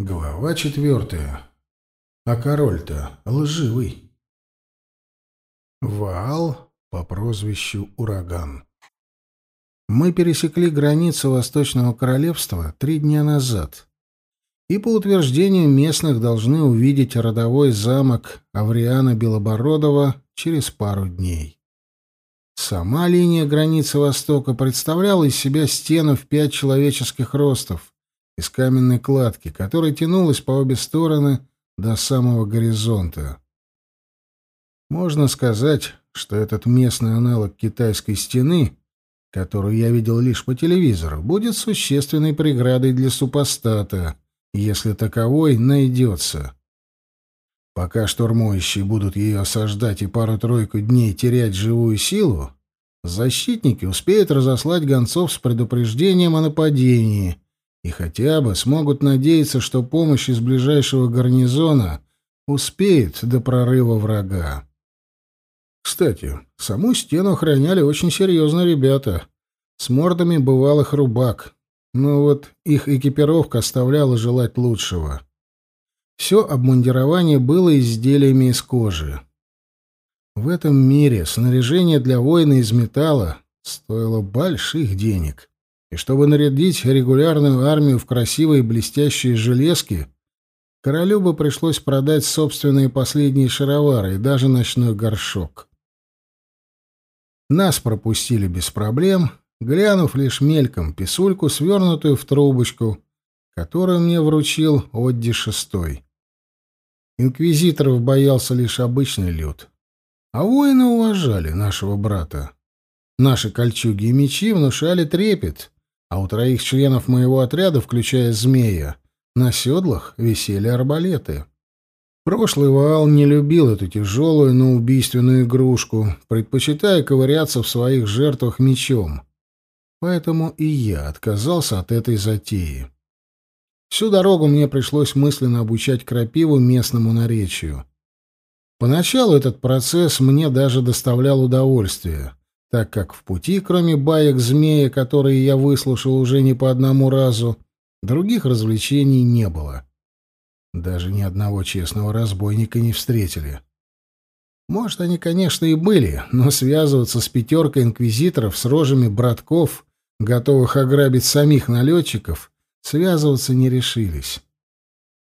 Глава четвертая. А король-то лживый. Ваал по прозвищу Ураган. Мы пересекли границу Восточного Королевства три дня назад. И по утверждению местных должны увидеть родовой замок Авриана Белобородова через пару дней. Сама линия границы Востока представляла из себя стену в пять человеческих ростов, из каменной кладки, которая тянулась по обе стороны до самого горизонта. Можно сказать, что этот местный аналог китайской стены, которую я видел лишь по телевизору, будет существенной преградой для супостата, если таковой найдется. Пока штурмующие будут ее осаждать и пару-тройку дней терять живую силу, защитники успеют разослать гонцов с предупреждением о нападении — и хотя бы смогут надеяться, что помощь из ближайшего гарнизона успеет до прорыва врага. Кстати, саму стену охраняли очень серьезно ребята, с мордами бывалых рубак, но вот их экипировка оставляла желать лучшего. Все обмундирование было изделиями из кожи. В этом мире снаряжение для воина из металла стоило больших денег — и чтобы нарядить регулярную армию в красивые блестящие железки, королю бы пришлось продать собственные последние шаровары и даже ночной горшок. Нас пропустили без проблем, глянув лишь мельком писульку, свернутую в трубочку, которую мне вручил Одди Шестой. Инквизиторов боялся лишь обычный люд. А воины уважали нашего брата. Наши кольчуги и мечи внушали трепет, а у троих членов моего отряда, включая змея, на седлах висели арбалеты. Прошлый Ваал не любил эту тяжелую, но убийственную игрушку, предпочитая ковыряться в своих жертвах мечом. Поэтому и я отказался от этой затеи. Всю дорогу мне пришлось мысленно обучать крапиву местному наречию. Поначалу этот процесс мне даже доставлял удовольствие так как в пути, кроме баек змея, которые я выслушал уже не по одному разу, других развлечений не было. Даже ни одного честного разбойника не встретили. Может, они, конечно, и были, но связываться с пятеркой инквизиторов с рожами братков, готовых ограбить самих налетчиков, связываться не решились.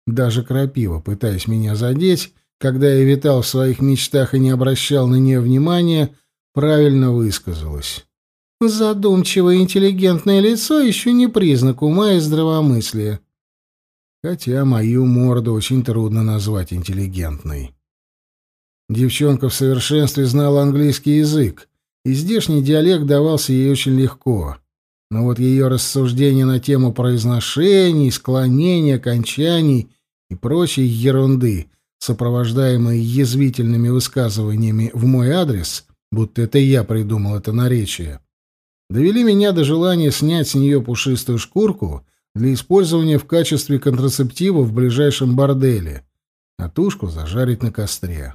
Даже крапива, пытаясь меня задеть, когда я витал в своих мечтах и не обращал на нее внимания, правильно высказалась. Задумчивое интеллигентное лицо еще не признак ума и здравомыслия. Хотя мою морду очень трудно назвать интеллигентной. Девчонка в совершенстве знала английский язык, и здешний диалект давался ей очень легко. Но вот ее рассуждения на тему произношений, склонений, окончаний и прочей ерунды, сопровождаемые язвительными высказываниями в мой адрес — будто это я придумал это наречие, довели меня до желания снять с нее пушистую шкурку для использования в качестве контрацептива в ближайшем борделе, а тушку зажарить на костре.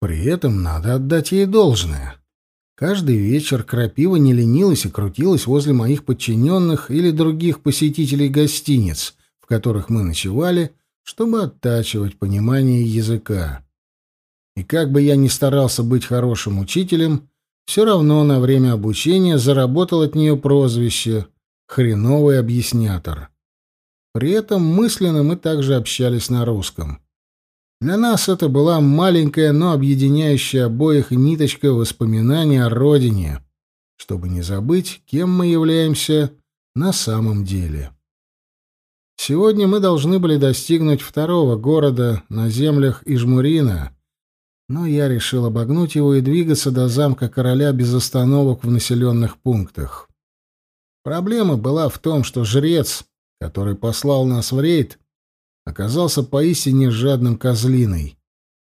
При этом надо отдать ей должное. Каждый вечер крапива не ленилась и крутилась возле моих подчиненных или других посетителей гостиниц, в которых мы ночевали, чтобы оттачивать понимание языка. И как бы я ни старался быть хорошим учителем, все равно на время обучения заработал от нее прозвище «хреновый объяснятор». При этом мысленно мы также общались на русском. Для нас это была маленькая, но объединяющая обоих ниточка воспоминаний о родине, чтобы не забыть, кем мы являемся на самом деле. Сегодня мы должны были достигнуть второго города на землях Ижмурина, но я решил обогнуть его и двигаться до замка короля без остановок в населенных пунктах. Проблема была в том, что жрец, который послал нас в рейд, оказался поистине жадным козлиной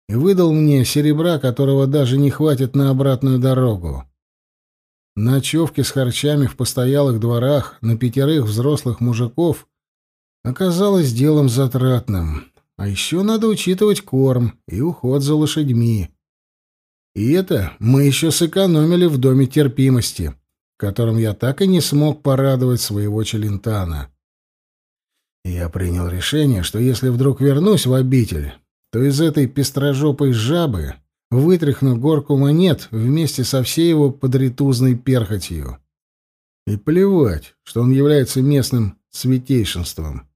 и выдал мне серебра, которого даже не хватит на обратную дорогу. Ночевки с харчами в постоялых дворах на пятерых взрослых мужиков оказалось делом затратным, а еще надо учитывать корм и уход за лошадьми. И это мы еще сэкономили в доме терпимости, которым я так и не смог порадовать своего Челентана. Я принял решение, что если вдруг вернусь в обитель, то из этой пестрожопой жабы вытряхну горку монет вместе со всей его подритузной перхотью. И плевать, что он является местным святейшинством.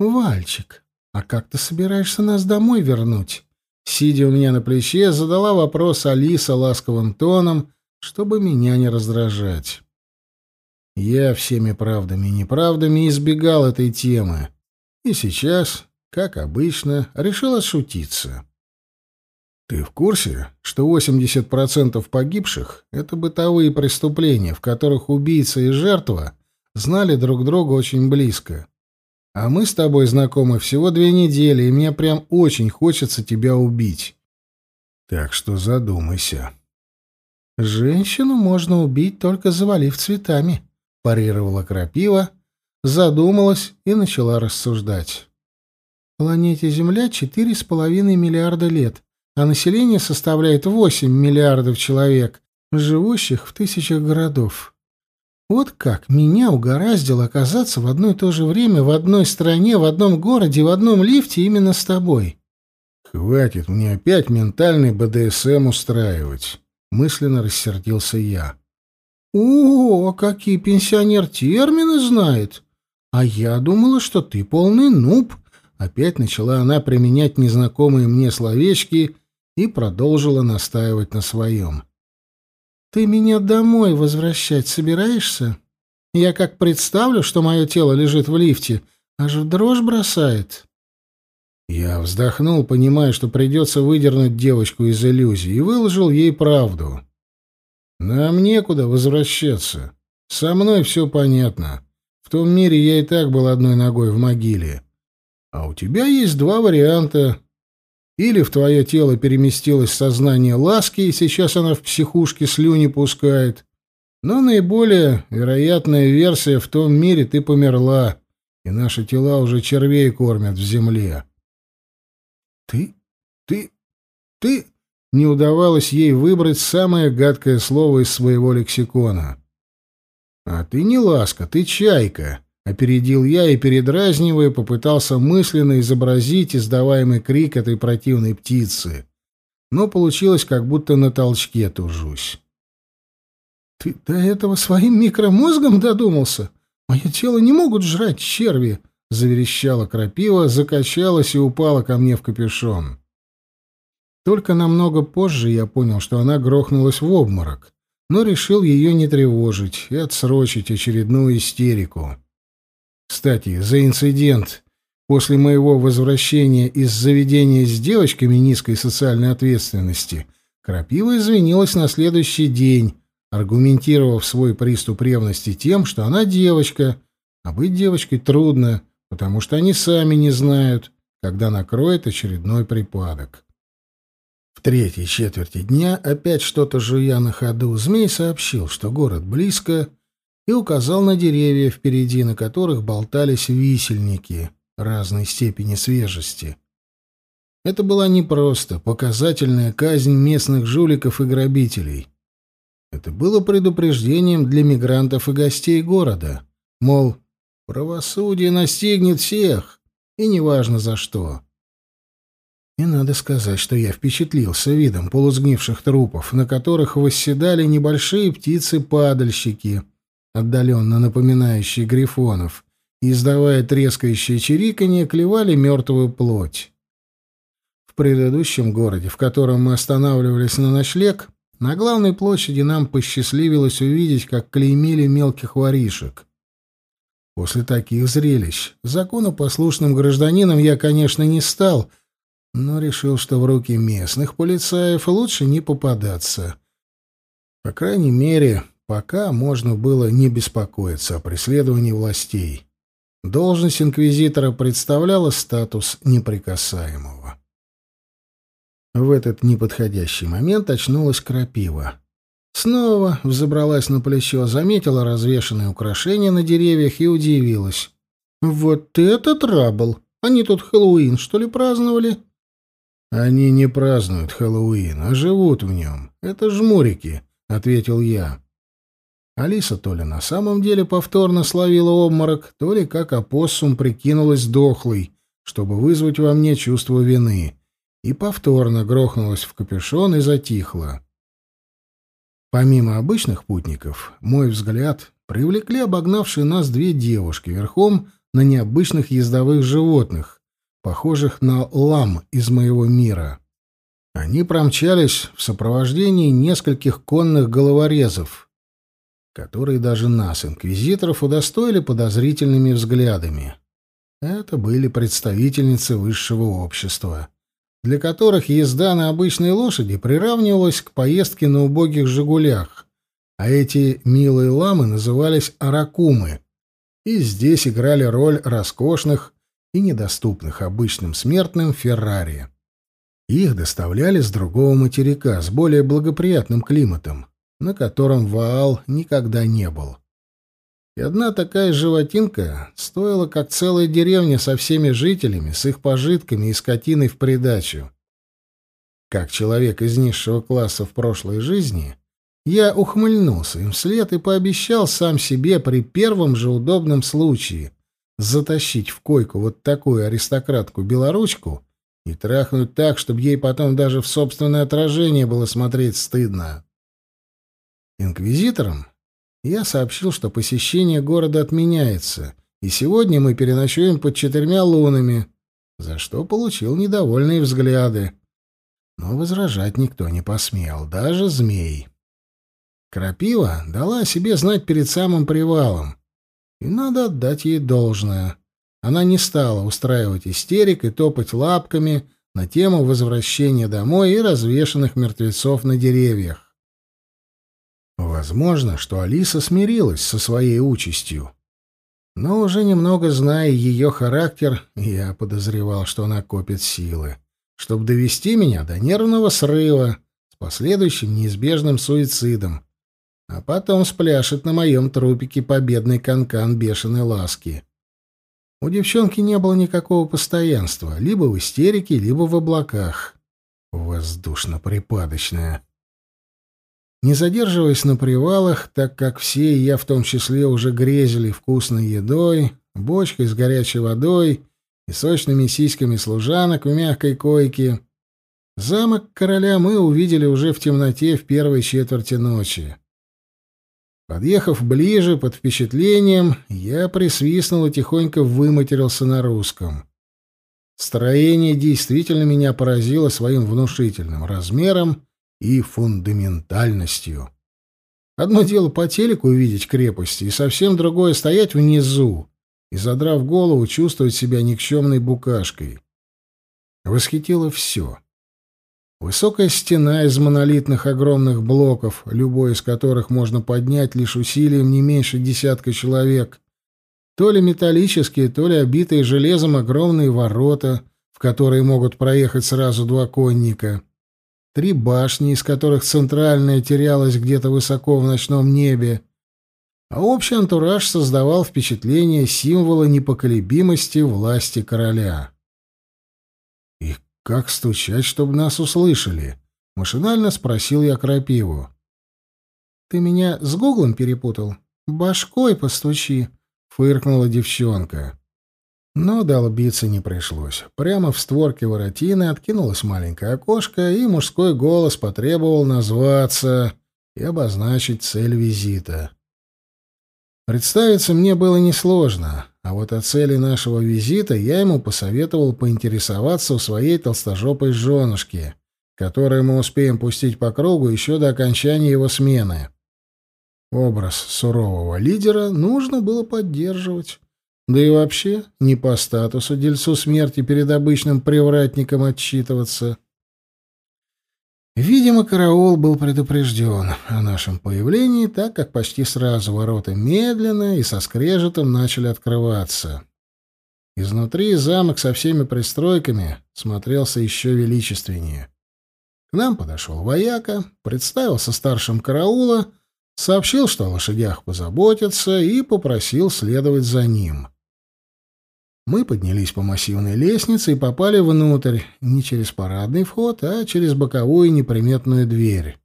«Вальчик, а как ты собираешься нас домой вернуть?» Сидя у меня на плече, задала вопрос Алиса ласковым тоном, чтобы меня не раздражать. Я всеми правдами и неправдами избегал этой темы. И сейчас, как обычно, решил отшутиться. Ты в курсе, что 80% погибших — это бытовые преступления, в которых убийца и жертва знали друг друга очень близко? А мы с тобой знакомы всего две недели, и мне прям очень хочется тебя убить. Так что задумайся. Женщину можно убить, только завалив цветами, парировала крапива, задумалась и начала рассуждать. Планете Земля четыре с половиной миллиарда лет, а население составляет восемь миллиардов человек, живущих в тысячах городов. Вот как меня угораздило оказаться в одно и то же время в одной стране, в одном городе, в одном лифте именно с тобой. Хватит мне опять ментальный БДСМ устраивать, мысленно рассердился я. «О, какие пенсионер термины знает! А я думала, что ты полный нуб!» Опять начала она применять незнакомые мне словечки и продолжила настаивать на своем. «Ты меня домой возвращать собираешься? Я как представлю, что мое тело лежит в лифте, аж в дрожь бросает». Я вздохнул, понимая, что придется выдернуть девочку из иллюзии, и выложил ей правду. Нам некуда возвращаться. Со мной все понятно. В том мире я и так был одной ногой в могиле. А у тебя есть два варианта. Или в твое тело переместилось сознание ласки, и сейчас она в психушке слюни пускает. Но наиболее вероятная версия в том мире ты померла, и наши тела уже червей кормят в земле. Ты? Ты? Ты? не удавалось ей выбрать самое гадкое слово из своего лексикона. «А ты не ласка, ты чайка», — опередил я и, передразнивая, попытался мысленно изобразить издаваемый крик этой противной птицы. Но получилось, как будто на толчке тужусь. «Ты до этого своим микромозгом додумался? Мое тело не могут жрать черви!» — заверещала крапива, закачалась и упала ко мне в капюшон. Только намного позже я понял, что она грохнулась в обморок, но решил ее не тревожить и отсрочить очередную истерику. Кстати, за инцидент после моего возвращения из заведения с девочками низкой социальной ответственности Крапива извинилась на следующий день, аргументировав свой приступ ревности тем, что она девочка, а быть девочкой трудно, потому что они сами не знают, когда накроет очередной припадок. В третьей четверти дня, опять что-то жуя на ходу, змей сообщил, что город близко, и указал на деревья впереди, на которых болтались висельники разной степени свежести. Это была не просто показательная казнь местных жуликов и грабителей. Это было предупреждением для мигрантов и гостей города. Мол, правосудие настигнет всех, и неважно за что. И надо сказать, что я впечатлился видом полусгнивших трупов, на которых восседали небольшие птицы-падальщики, отдаленно напоминающие грифонов, и, издавая трескающее чириканье, клевали мертвую плоть. В предыдущем городе, в котором мы останавливались на ночлег, на главной площади нам посчастливилось увидеть, как клеймили мелких воришек. После таких зрелищ законопослушным гражданином я, конечно, не стал — но решил, что в руки местных полицаев лучше не попадаться. По крайней мере, пока можно было не беспокоиться о преследовании властей. Должность инквизитора представляла статус неприкасаемого. В этот неподходящий момент очнулась крапива. Снова взобралась на плечо, заметила развешанные украшения на деревьях и удивилась. «Вот это трабл! Они тут Хэллоуин, что ли, праздновали?» «Они не празднуют Хэллоуин, а живут в нем. Это жмурики», — ответил я. Алиса то ли на самом деле повторно словила обморок, то ли как опоссум прикинулась дохлой, чтобы вызвать во мне чувство вины, и повторно грохнулась в капюшон и затихла. Помимо обычных путников, мой взгляд привлекли обогнавшие нас две девушки верхом на необычных ездовых животных, похожих на лам из моего мира. Они промчались в сопровождении нескольких конных головорезов, которые даже нас, инквизиторов, удостоили подозрительными взглядами. Это были представительницы высшего общества, для которых езда на обычной лошади приравнивалась к поездке на убогих «Жигулях», а эти милые ламы назывались аракумы, и здесь играли роль роскошных и недоступных обычным смертным Феррари. Их доставляли с другого материка, с более благоприятным климатом, на котором Ваал никогда не был. И одна такая животинка стоила, как целая деревня со всеми жителями, с их пожитками и скотиной в придачу. Как человек из низшего класса в прошлой жизни, я ухмыльнулся им вслед и пообещал сам себе при первом же удобном случае затащить в койку вот такую аристократку-белоручку и трахнуть так, чтобы ей потом даже в собственное отражение было смотреть стыдно. Инквизиторам я сообщил, что посещение города отменяется, и сегодня мы переночуем под четырьмя лунами, за что получил недовольные взгляды. Но возражать никто не посмел, даже змей. Крапива дала о себе знать перед самым привалом, и надо отдать ей должное. Она не стала устраивать истерик и топать лапками на тему возвращения домой и развешанных мертвецов на деревьях. Возможно, что Алиса смирилась со своей участью. Но уже немного зная ее характер, я подозревал, что она копит силы, чтобы довести меня до нервного срыва с последующим неизбежным суицидом, а потом спляшет на моем трупике победный канкан бешеной ласки. У девчонки не было никакого постоянства, либо в истерике, либо в облаках. Воздушно-припадочная. Не задерживаясь на привалах, так как все, и я в том числе, уже грезили вкусной едой, бочкой с горячей водой и сочными сиськами служанок в мягкой койке, замок короля мы увидели уже в темноте в первой четверти ночи. Подъехав ближе, под впечатлением, я присвистнул и тихонько выматерился на русском. Строение действительно меня поразило своим внушительным размером и фундаментальностью. Одно дело по телеку увидеть крепости, и совсем другое — стоять внизу и, задрав голову, чувствовать себя никчемной букашкой. Восхитило все — Высокая стена из монолитных огромных блоков, любой из которых можно поднять лишь усилием не меньше десятка человек. То ли металлические, то ли обитые железом огромные ворота, в которые могут проехать сразу два конника. Три башни, из которых центральная терялась где-то высоко в ночном небе. А общий антураж создавал впечатление символа непоколебимости власти короля. «Как стучать, чтобы нас услышали?» — машинально спросил я Крапиву. «Ты меня с Гуглом перепутал? Башкой постучи!» — фыркнула девчонка. Но долбиться не пришлось. Прямо в створке воротины откинулось маленькое окошко, и мужской голос потребовал назваться и обозначить цель визита. Представиться мне было несложно. А вот о цели нашего визита я ему посоветовал поинтересоваться у своей толстожопой женушки, которую мы успеем пустить по кругу еще до окончания его смены. Образ сурового лидера нужно было поддерживать. Да и вообще, не по статусу дельцу смерти перед обычным привратником отчитываться. Видимо, караул был предупрежден о нашем появлении, так как почти сразу ворота медленно и со скрежетом начали открываться. Изнутри замок со всеми пристройками смотрелся еще величественнее. К нам подошел вояка, представился старшим караула, сообщил, что о лошадях позаботятся, и попросил следовать за ним. Мы поднялись по массивной лестнице и попали внутрь, не через парадный вход, а через боковую неприметную дверь.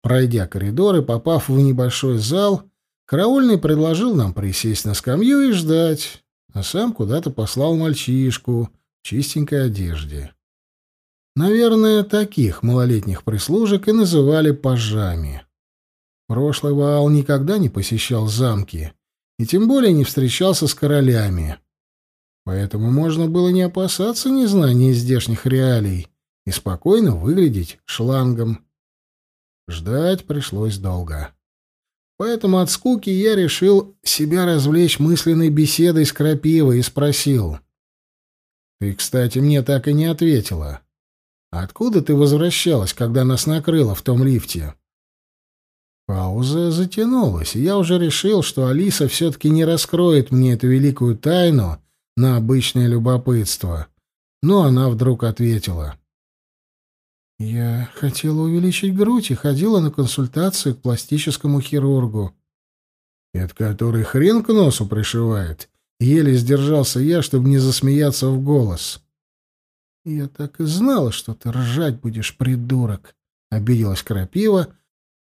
Пройдя коридор и попав в небольшой зал, караульный предложил нам присесть на скамью и ждать, а сам куда-то послал мальчишку в чистенькой одежде. Наверное, таких малолетних прислужек и называли пажами. Прошлый Ваал никогда не посещал замки и тем более не встречался с королями. Поэтому можно было не опасаться незнания здешних реалий и спокойно выглядеть шлангом. Ждать пришлось долго. Поэтому от скуки я решил себя развлечь мысленной беседой с Крапивой и спросил. «Ты, кстати, мне так и не ответила. Откуда ты возвращалась, когда нас накрыло в том лифте?» Пауза затянулась, и я уже решил, что Алиса все-таки не раскроет мне эту великую тайну на обычное любопытство. Но она вдруг ответила. Я хотела увеличить грудь и ходила на консультацию к пластическому хирургу. Это который хрен к носу пришивает. Еле сдержался я, чтобы не засмеяться в голос. Я так и знала, что ты ржать будешь, придурок, обиделась Крапива,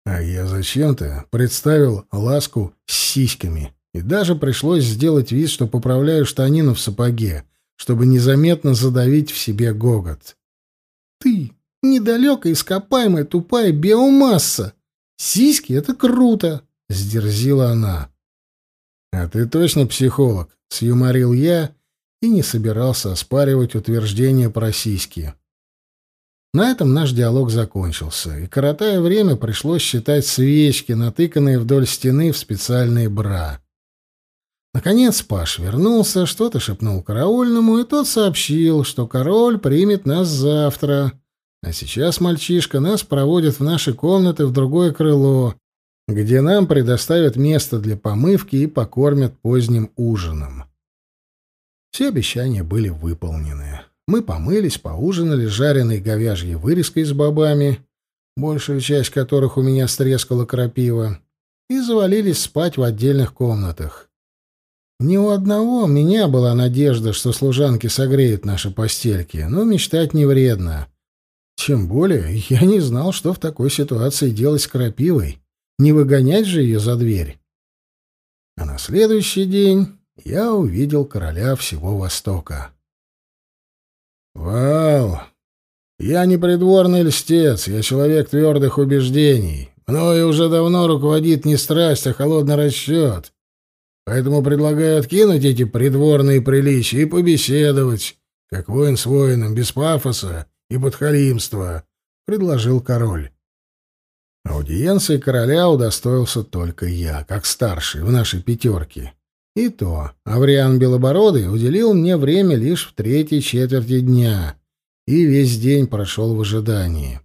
а я зачем-то представил ласку с сиськами. И даже пришлось сделать вид, что поправляю штанину в сапоге, чтобы незаметно задавить в себе гогот. «Ты, недалекая ископаемая тупая биомасса! Сиськи — это круто!» — сдерзила она. «А ты точно психолог?» — сюморил я и не собирался оспаривать утверждение про сиськи. На этом наш диалог закончился, и, коротая время, пришлось считать свечки, натыканные вдоль стены в специальные бра. Наконец Паш вернулся, что-то шепнул караульному, и тот сообщил, что король примет нас завтра. А сейчас мальчишка нас проводит в наши комнаты в другое крыло, где нам предоставят место для помывки и покормят поздним ужином. Все обещания были выполнены. Мы помылись, поужинали жареной говяжьей вырезкой с бобами, большую часть которых у меня стрескала крапива, и завалились спать в отдельных комнатах. Ни у одного меня была надежда, что служанки согреют наши постельки, но мечтать не вредно. Тем более я не знал, что в такой ситуации делать с крапивой. Не выгонять же ее за дверь. А на следующий день я увидел короля всего Востока. «Вау! Я не придворный льстец, я человек твердых убеждений. Мною уже давно руководит не страсть, а холодный расчет. Поэтому предлагаю откинуть эти придворные приличия и побеседовать, как воин с воином, без пафоса и подхалимства, — предложил король. Аудиенции короля удостоился только я, как старший в нашей пятерке. И то Авриан Белобородый уделил мне время лишь в третьей четверти дня, и весь день прошел в ожидании.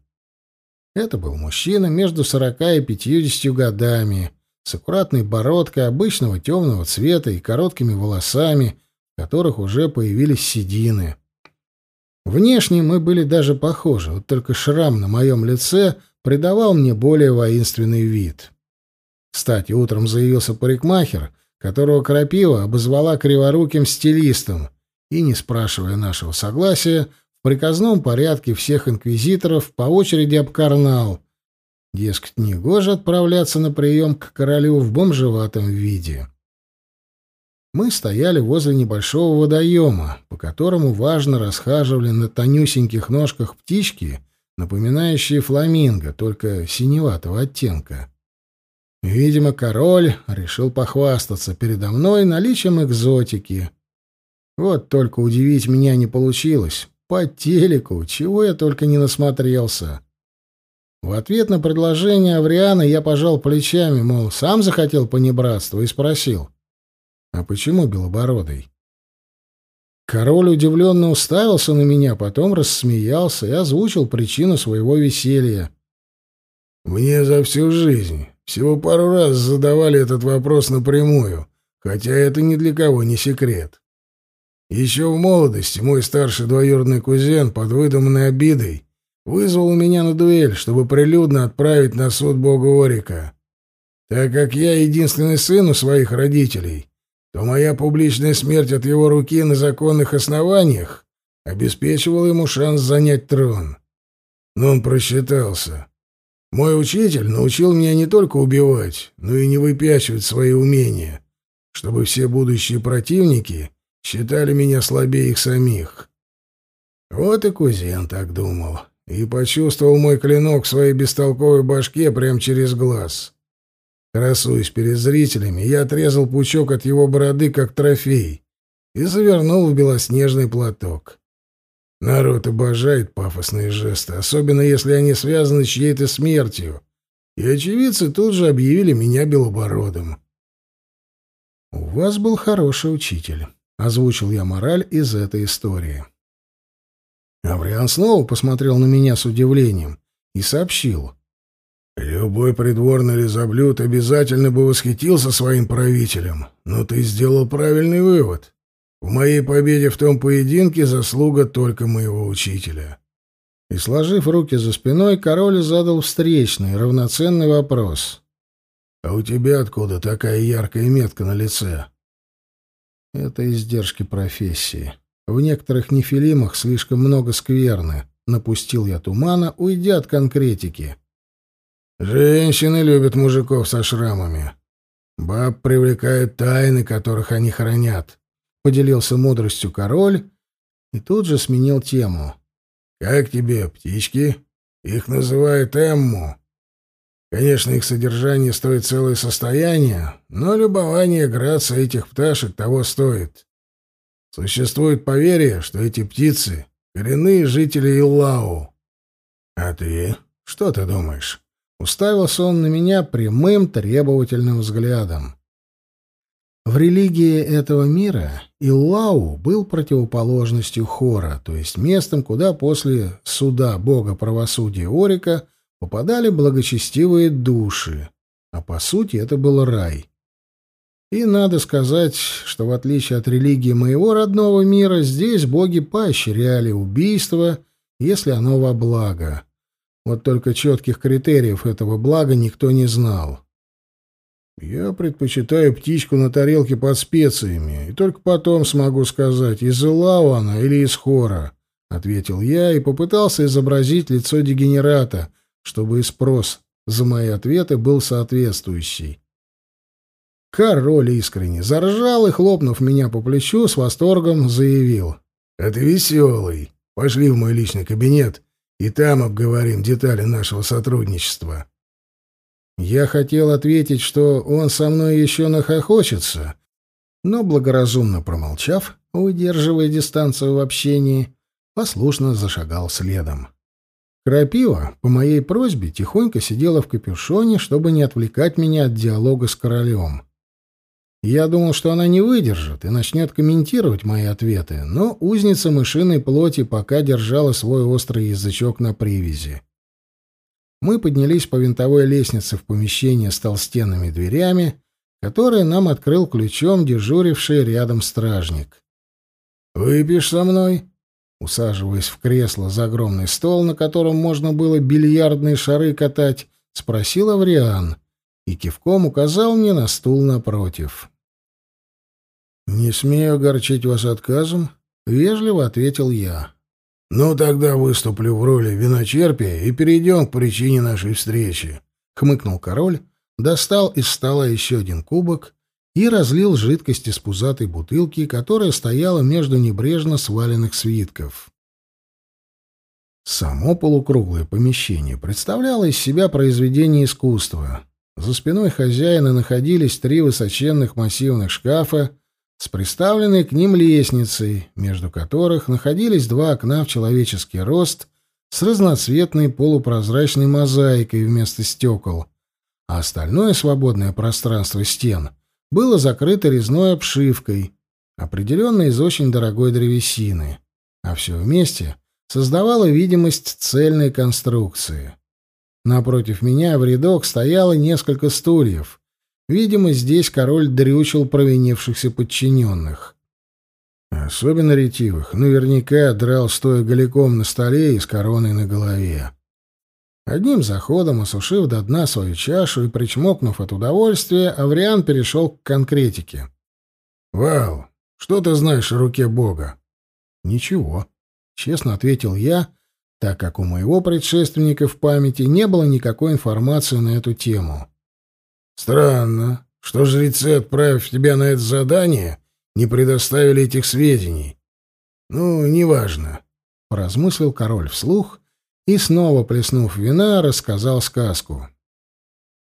Это был мужчина между сорока и пятьюдесятью годами, с аккуратной бородкой обычного темного цвета и короткими волосами, в которых уже появились седины. Внешне мы были даже похожи, вот только шрам на моем лице придавал мне более воинственный вид. Кстати, утром заявился парикмахер, которого Крапива обозвала криворуким стилистом, и, не спрашивая нашего согласия, в приказном порядке всех инквизиторов по очереди обкарнал, Дескать, негоже отправляться на прием к королю в бомжеватом виде. Мы стояли возле небольшого водоема, по которому важно расхаживали на тонюсеньких ножках птички, напоминающие фламинго, только синеватого оттенка. Видимо, король решил похвастаться передо мной наличием экзотики. Вот только удивить меня не получилось. По телеку, чего я только не насмотрелся. В ответ на предложение Авриана я пожал плечами, мол, сам захотел понебратства, и спросил, «А почему белобородый?» Король удивленно уставился на меня, потом рассмеялся и озвучил причину своего веселья. «Мне за всю жизнь всего пару раз задавали этот вопрос напрямую, хотя это ни для кого не секрет. Еще в молодости мой старший двоюродный кузен под выдуманной обидой вызвал меня на дуэль, чтобы прилюдно отправить на суд бога Орика. Так как я единственный сын у своих родителей, то моя публичная смерть от его руки на законных основаниях обеспечивала ему шанс занять трон. Но он просчитался. Мой учитель научил меня не только убивать, но и не выпячивать свои умения, чтобы все будущие противники считали меня слабее их самих. Вот и кузен так думал. И почувствовал мой клинок в своей бестолковой башке прямо через глаз. Красуясь перед зрителями, я отрезал пучок от его бороды, как трофей, и завернул в белоснежный платок. Народ обожает пафосные жесты, особенно если они связаны с чьей-то смертью, и очевидцы тут же объявили меня белобородым. «У вас был хороший учитель», — озвучил я мораль из этой истории. Авриан снова посмотрел на меня с удивлением и сообщил. «Любой придворный лизоблюд обязательно бы восхитился своим правителем, но ты сделал правильный вывод. В моей победе в том поединке заслуга только моего учителя». И, сложив руки за спиной, король задал встречный, равноценный вопрос. «А у тебя откуда такая яркая метка на лице?» «Это издержки профессии», в некоторых нефилимах слишком много скверны. Напустил я тумана, уйдя от конкретики. Женщины любят мужиков со шрамами. Баб привлекают тайны, которых они хранят. Поделился мудростью король и тут же сменил тему. Как тебе, птички? Их называют Эмму. Конечно, их содержание стоит целое состояние, но любование грация этих пташек того стоит. Существует поверье, что эти птицы — коренные жители Иллау. А ты что ты думаешь? Уставился он на меня прямым требовательным взглядом. В религии этого мира Иллау был противоположностью Хора, то есть местом, куда после суда бога правосудия Орика попадали благочестивые души, а по сути это был рай. И надо сказать, что в отличие от религии моего родного мира, здесь боги поощряли убийство, если оно во благо. Вот только четких критериев этого блага никто не знал. Я предпочитаю птичку на тарелке под специями, и только потом смогу сказать, из Илау или из Хора, — ответил я и попытался изобразить лицо дегенерата, чтобы и спрос за мои ответы был соответствующий. Король искренне заржал и, хлопнув меня по плечу, с восторгом заявил. «А веселый. Пошли в мой личный кабинет, и там обговорим детали нашего сотрудничества». Я хотел ответить, что он со мной еще нахохочется, но, благоразумно промолчав, удерживая дистанцию в общении, послушно зашагал следом. Крапива, по моей просьбе, тихонько сидела в капюшоне, чтобы не отвлекать меня от диалога с королем. Я думал, что она не выдержит и начнет комментировать мои ответы, но узница мышиной плоти пока держала свой острый язычок на привязи. Мы поднялись по винтовой лестнице в помещение с толстенными дверями, которое нам открыл ключом дежуривший рядом стражник. «Выпьешь со мной?» Усаживаясь в кресло за огромный стол, на котором можно было бильярдные шары катать, спросил Авриан и кивком указал мне на стул напротив. «Не смею огорчить вас отказом», — вежливо ответил я. «Ну, тогда выступлю в роли виночерпия и перейдем к причине нашей встречи», — хмыкнул король, достал из стола еще один кубок и разлил жидкость из пузатой бутылки, которая стояла между небрежно сваленных свитков. Само полукруглое помещение представляло из себя произведение искусства. За спиной хозяина находились три высоченных массивных шкафа, с приставленной к ним лестницей, между которых находились два окна в человеческий рост с разноцветной полупрозрачной мозаикой вместо стекол, а остальное свободное пространство стен было закрыто резной обшивкой, определенной из очень дорогой древесины, а все вместе создавало видимость цельной конструкции. Напротив меня в рядок стояло несколько стульев — Видимо, здесь король дрючил провинившихся подчиненных. Особенно ретивых, наверняка драл стоя голиком на столе и с короной на голове. Одним заходом, осушив до дна свою чашу и причмокнув от удовольствия, Авриан перешел к конкретике. «Вал, что ты знаешь о руке Бога?» «Ничего», — честно ответил я, так как у моего предшественника в памяти не было никакой информации на эту тему. «Странно, что жрецы, отправив тебя на это задание, не предоставили этих сведений. Ну, неважно», — поразмыслил король вслух и, снова плеснув вина, рассказал сказку.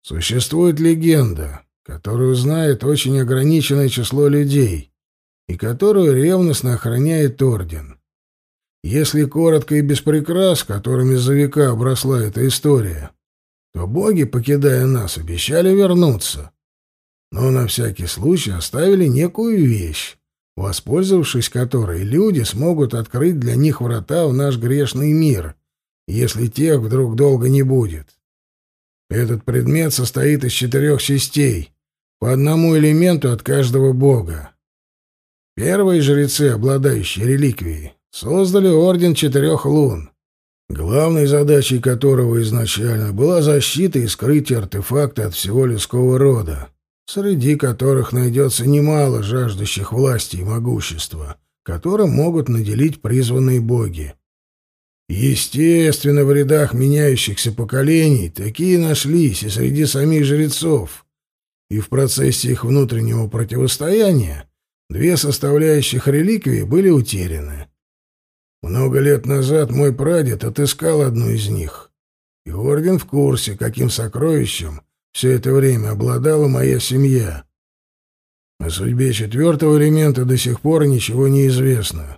«Существует легенда, которую знает очень ограниченное число людей и которую ревностно охраняет орден. Если коротко и без прикрас, которыми за века обросла эта история, то боги, покидая нас, обещали вернуться. Но на всякий случай оставили некую вещь, воспользовавшись которой люди смогут открыть для них врата в наш грешный мир, если тех вдруг долго не будет. Этот предмет состоит из четырех частей, по одному элементу от каждого бога. Первые жрецы, обладающие реликвией, создали Орден Четырех Лун, главной задачей которого изначально была защита и скрытие артефакта от всего людского рода, среди которых найдется немало жаждущих власти и могущества, которым могут наделить призванные боги. Естественно, в рядах меняющихся поколений такие нашлись и среди самих жрецов, и в процессе их внутреннего противостояния две составляющих реликвии были утеряны. Много лет назад мой прадед отыскал одну из них, и орден в курсе, каким сокровищем все это время обладала моя семья. О судьбе четвертого элемента до сих пор ничего не известно.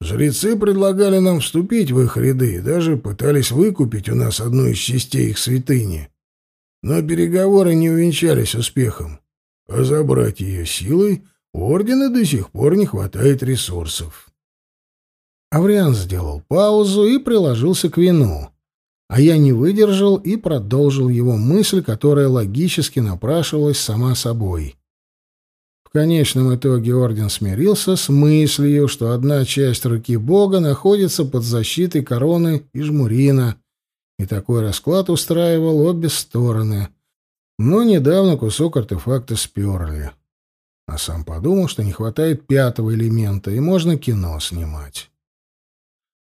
Жрецы предлагали нам вступить в их ряды, даже пытались выкупить у нас одну из частей их святыни. Но переговоры не увенчались успехом, а забрать ее силой у ордена до сих пор не хватает ресурсов. Авриан сделал паузу и приложился к вину. А я не выдержал и продолжил его мысль, которая логически напрашивалась сама собой. В конечном итоге орден смирился с мыслью, что одна часть руки бога находится под защитой короны и жмурина, и такой расклад устраивал обе стороны. Но недавно кусок артефакта сперли. А сам подумал, что не хватает пятого элемента, и можно кино снимать.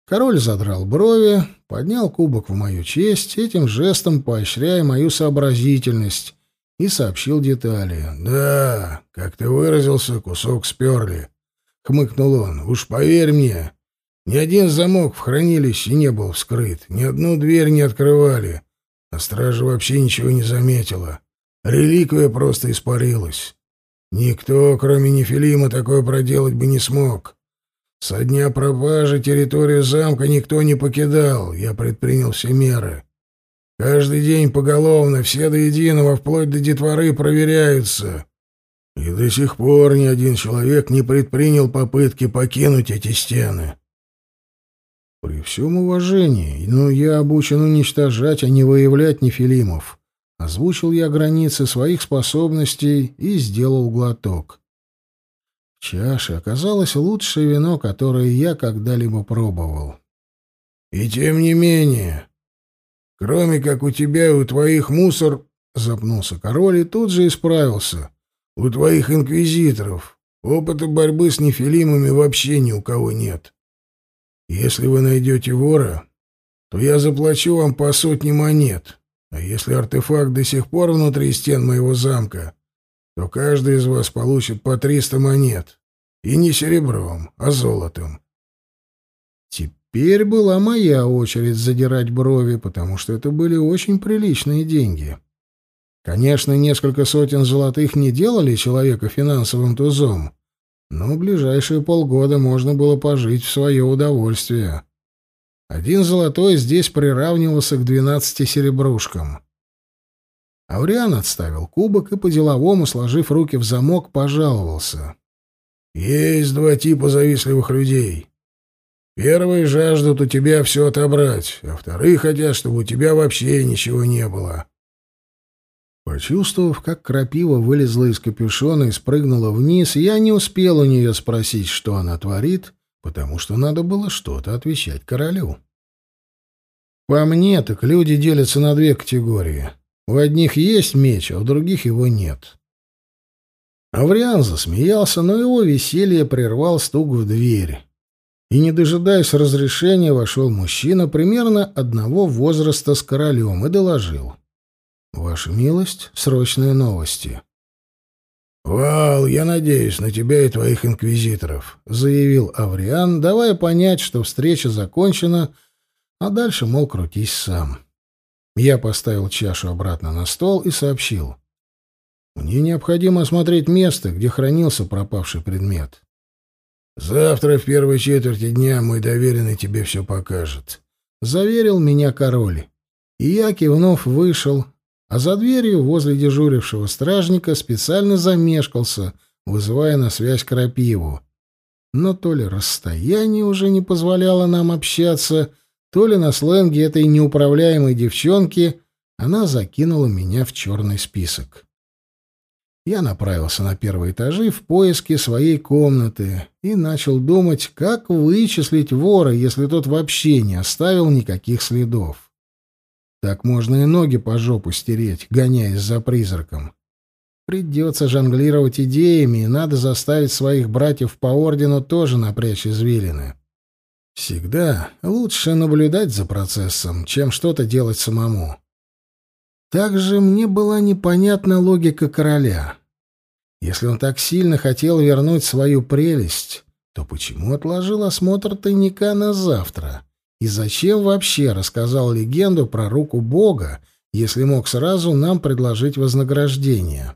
Король задрал брови, поднял кубок в мою честь, этим жестом поощряя мою сообразительность, и сообщил детали. «Да, как ты выразился, кусок сперли», — хмыкнул он. «Уж поверь мне, ни один замок в хранилище не был вскрыт, ни одну дверь не открывали, а стража вообще ничего не заметила. Реликвия просто испарилась. Никто, кроме Нефилима, такое проделать бы не смог. Со дня пропажи территорию замка никто не покидал, я предпринял все меры. Каждый день поголовно, все до единого, вплоть до детворы, проверяются. И до сих пор ни один человек не предпринял попытки покинуть эти стены. При всем уважении, но я обучен уничтожать, а не выявлять нефилимов. Озвучил я границы своих способностей и сделал глоток чаше оказалось лучшее вино, которое я когда-либо пробовал. «И тем не менее, кроме как у тебя и у твоих мусор...» — запнулся король и тут же исправился. «У твоих инквизиторов опыта борьбы с нефилимами вообще ни у кого нет. Если вы найдете вора, то я заплачу вам по сотне монет, а если артефакт до сих пор внутри стен моего замка, то каждый из вас получит по триста монет. И не серебром, а золотом. Теперь была моя очередь задирать брови, потому что это были очень приличные деньги. Конечно, несколько сотен золотых не делали человека финансовым тузом, но ближайшие полгода можно было пожить в свое удовольствие. Один золотой здесь приравнивался к двенадцати серебрушкам. Ауриан отставил кубок и, по-деловому, сложив руки в замок, пожаловался. «Есть два типа завистливых людей. Первые жаждут у тебя все отобрать, а вторые хотят, чтобы у тебя вообще ничего не было». Почувствовав, как крапива вылезла из капюшона и спрыгнула вниз, я не успел у нее спросить, что она творит, потому что надо было что-то отвечать королю. По мне, так люди делятся на две категории — у одних есть меч, а у других его нет. Авриан засмеялся, но его веселье прервал стук в дверь. и, не дожидаясь разрешения, вошел мужчина примерно одного возраста с королем и доложил. «Ваша милость, срочные новости». «Вал, я надеюсь на тебя и твоих инквизиторов», — заявил Авриан, давая понять, что встреча закончена, а дальше, мол, крутись сам. Я поставил чашу обратно на стол и сообщил. «Мне необходимо осмотреть место, где хранился пропавший предмет». «Завтра в первой четверти дня мой доверенный тебе все покажет», — заверил меня король. И я, кивнув, вышел, а за дверью возле дежурившего стражника специально замешкался, вызывая на связь крапиву. Но то ли расстояние уже не позволяло нам общаться, то ли на сленге этой неуправляемой девчонки она закинула меня в черный список. Я направился на первые этажи в поиске своей комнаты и начал думать, как вычислить вора, если тот вообще не оставил никаких следов. Так можно и ноги по жопу стереть, гоняясь за призраком. Придется жонглировать идеями, и надо заставить своих братьев по ордену тоже напрячь извилины. Всегда лучше наблюдать за процессом, чем что-то делать самому. Также мне была непонятна логика короля. Если он так сильно хотел вернуть свою прелесть, то почему отложил осмотр тайника на завтра? И зачем вообще рассказал легенду про руку Бога, если мог сразу нам предложить вознаграждение?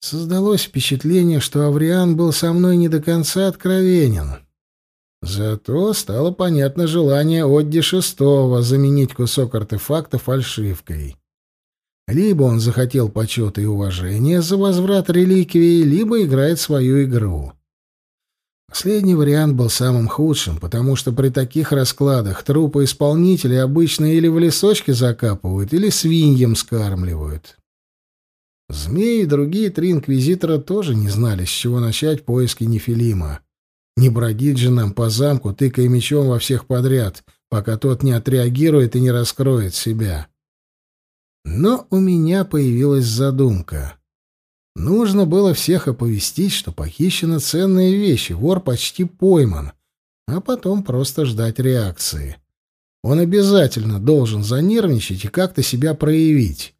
Создалось впечатление, что Авриан был со мной не до конца откровенен. Зато стало понятно желание Одди Шестого заменить кусок артефакта фальшивкой. Либо он захотел почета и уважения за возврат реликвии, либо играет свою игру. Последний вариант был самым худшим, потому что при таких раскладах трупы исполнителей обычно или в лесочке закапывают, или свиньям скармливают. Змеи и другие три инквизитора тоже не знали, с чего начать поиски Нефилима. Не бродить же нам по замку, тыкая мечом во всех подряд, пока тот не отреагирует и не раскроет себя. Но у меня появилась задумка. Нужно было всех оповестить, что похищены ценные вещи, вор почти пойман, а потом просто ждать реакции. Он обязательно должен занервничать и как-то себя проявить.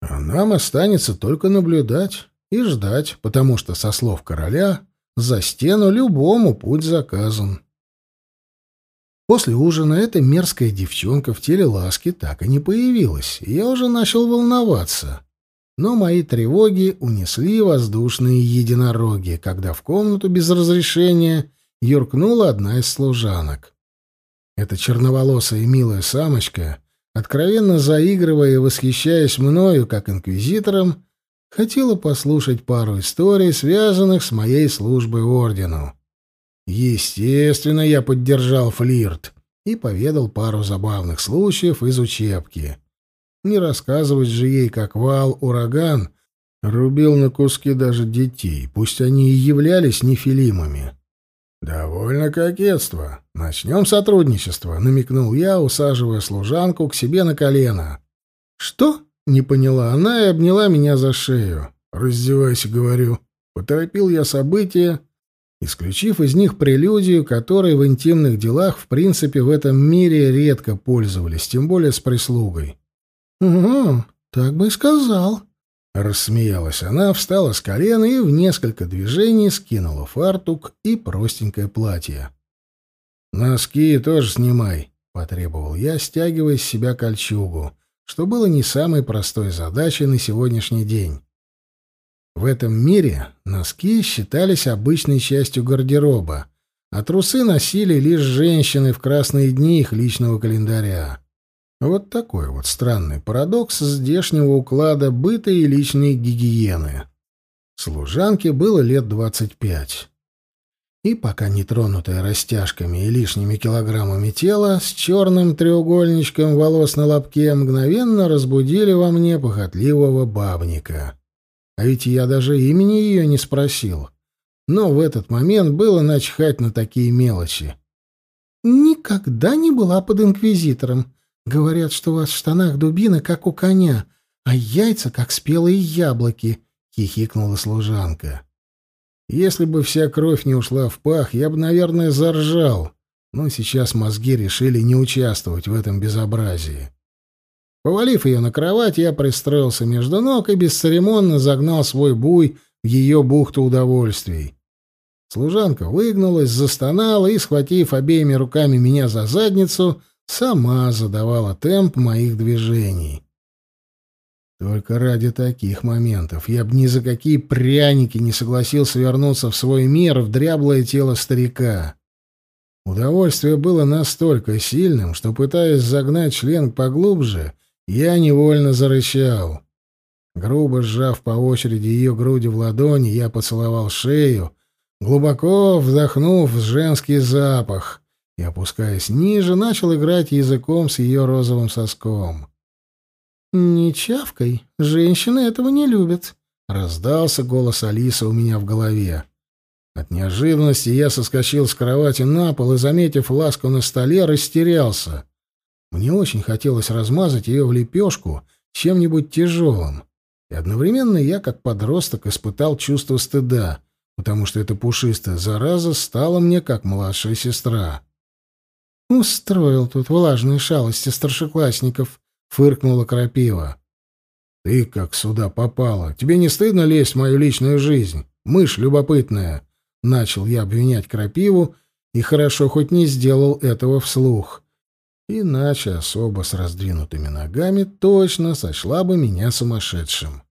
А нам останется только наблюдать и ждать, потому что, со слов короля, за стену любому путь заказан. После ужина эта мерзкая девчонка в теле ласки так и не появилась, и я уже начал волноваться но мои тревоги унесли воздушные единороги, когда в комнату без разрешения юркнула одна из служанок. Эта черноволосая милая самочка, откровенно заигрывая и восхищаясь мною как инквизитором, хотела послушать пару историй, связанных с моей службой ордену. Естественно, я поддержал флирт и поведал пару забавных случаев из учебки. Не рассказывать же ей, как вал, ураган рубил на куски даже детей, пусть они и являлись нефилимами. «Довольно кокетство. Начнем сотрудничество», — намекнул я, усаживая служанку к себе на колено. «Что?» — не поняла она и обняла меня за шею. «Раздевайся», — говорю. Поторопил я события, исключив из них прелюдию, которой в интимных делах в принципе в этом мире редко пользовались, тем более с прислугой. «Угу, так бы и сказал». Рассмеялась она, встала с колена и в несколько движений скинула фартук и простенькое платье. «Носки тоже снимай», — потребовал я, стягивая с себя кольчугу, что было не самой простой задачей на сегодняшний день. В этом мире носки считались обычной частью гардероба, а трусы носили лишь женщины в красные дни их личного календаря. Вот такой вот странный парадокс здешнего уклада быта и личной гигиены. Служанке было лет двадцать пять. И пока не тронутая растяжками и лишними килограммами тела, с черным треугольничком волос на лобке мгновенно разбудили во мне похотливого бабника. А ведь я даже имени ее не спросил. Но в этот момент было начхать на такие мелочи. «Никогда не была под инквизитором», Говорят, что у вас в штанах дубина, как у коня, а яйца, как спелые яблоки, — хихикнула служанка. Если бы вся кровь не ушла в пах, я бы, наверное, заржал. Но сейчас мозги решили не участвовать в этом безобразии. Повалив ее на кровать, я пристроился между ног и бесцеремонно загнал свой буй в ее бухту удовольствий. Служанка выгнулась, застонала и, схватив обеими руками меня за задницу, сама задавала темп моих движений. Только ради таких моментов я бы ни за какие пряники не согласился вернуться в свой мир, в дряблое тело старика. Удовольствие было настолько сильным, что, пытаясь загнать член поглубже, я невольно зарычал. Грубо сжав по очереди ее груди в ладони, я поцеловал шею, глубоко вдохнув женский запах, и, опускаясь ниже, начал играть языком с ее розовым соском. «Не чавкой, женщины этого не любят», — раздался голос Алисы у меня в голове. От неожиданности я соскочил с кровати на пол и, заметив ласку на столе, растерялся. Мне очень хотелось размазать ее в лепешку чем-нибудь тяжелым. И одновременно я, как подросток, испытал чувство стыда, потому что эта пушистая зараза стала мне как младшая сестра. «Устроил тут влажные шалости старшеклассников», фыркнула крапива. Ты как сюда попала? Тебе не стыдно лезть в мою личную жизнь? Мышь любопытная. Начал я обвинять крапиву, и хорошо хоть не сделал этого вслух. Иначе особо с раздвинутыми ногами точно сочла бы меня сумасшедшим.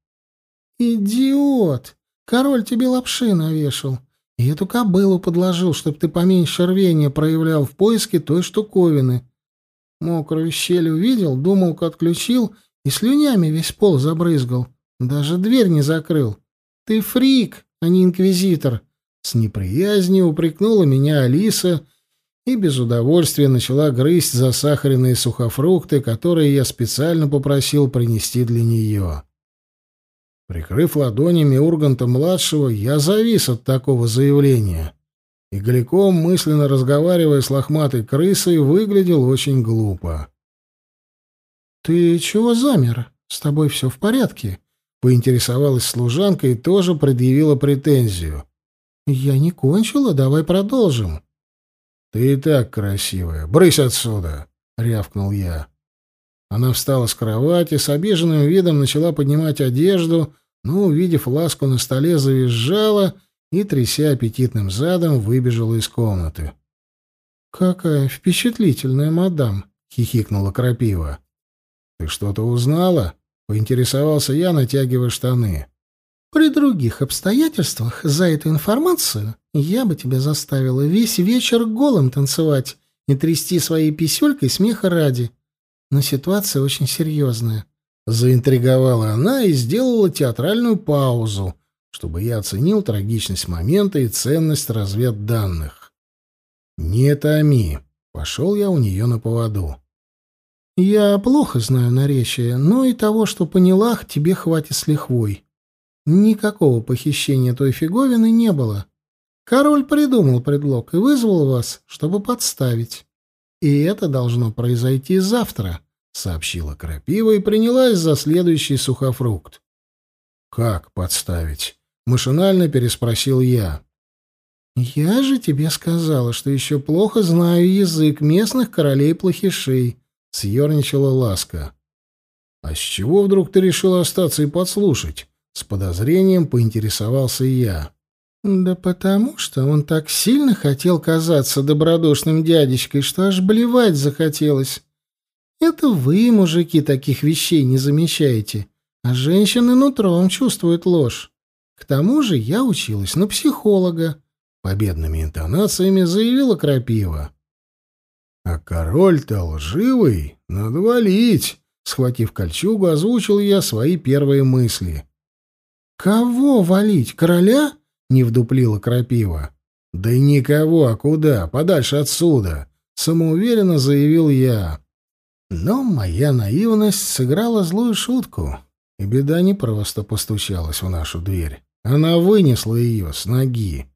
«Идиот! Король тебе лапши навешал. И эту кобылу подложил, чтоб ты поменьше рвения проявлял в поиске той штуковины. Мокрую щель увидел, думалку отключил и слюнями весь пол забрызгал. Даже дверь не закрыл. Ты фрик, а не инквизитор. С неприязнью упрекнула меня Алиса и без удовольствия начала грызть засахаренные сухофрукты, которые я специально попросил принести для нее. Прикрыв ладонями Урганта-младшего, я завис от такого заявления и Голиком, мысленно разговаривая с лохматой крысой, выглядел очень глупо. «Ты чего замер? С тобой все в порядке?» — поинтересовалась служанка и тоже предъявила претензию. «Я не кончила, давай продолжим». «Ты и так красивая. Брысь отсюда!» — рявкнул я. Она встала с кровати, с обиженным видом начала поднимать одежду, но, увидев ласку на столе, завизжала — и, тряся аппетитным задом, выбежала из комнаты. «Какая впечатлительная мадам!» — хихикнула Крапива. «Ты что-то узнала?» — поинтересовался я, натягивая штаны. «При других обстоятельствах за эту информацию я бы тебя заставила весь вечер голым танцевать и трясти своей писюлькой смеха ради. Но ситуация очень серьезная». Заинтриговала она и сделала театральную паузу, чтобы я оценил трагичность момента и ценность разведданных. «Не томи», — пошел я у нее на поводу. «Я плохо знаю наречие, но и того, что поняла, тебе хватит с лихвой. Никакого похищения той фиговины не было. Король придумал предлог и вызвал вас, чтобы подставить. И это должно произойти завтра», — сообщила Крапива и принялась за следующий сухофрукт. «Как подставить?» Машинально переспросил я. «Я же тебе сказала, что еще плохо знаю язык местных королей-плохишей», — съерничала Ласка. «А с чего вдруг ты решила остаться и подслушать?» С подозрением поинтересовался я. «Да потому что он так сильно хотел казаться добродушным дядечкой, что аж блевать захотелось. Это вы, мужики, таких вещей не замечаете, а женщины нутром чувствуют ложь. К тому же я училась на психолога, победными интонациями заявила Крапива. А король-то лживый, надо валить. Схватив кольчугу, озвучил я свои первые мысли. «Кого валить? Короля?» — не вдуплила Крапива. «Да никого, а куда? Подальше отсюда!» — самоуверенно заявил я. Но моя наивность сыграла злую шутку, и беда не просто постучалась в нашу дверь. Она вынесла ее с ноги.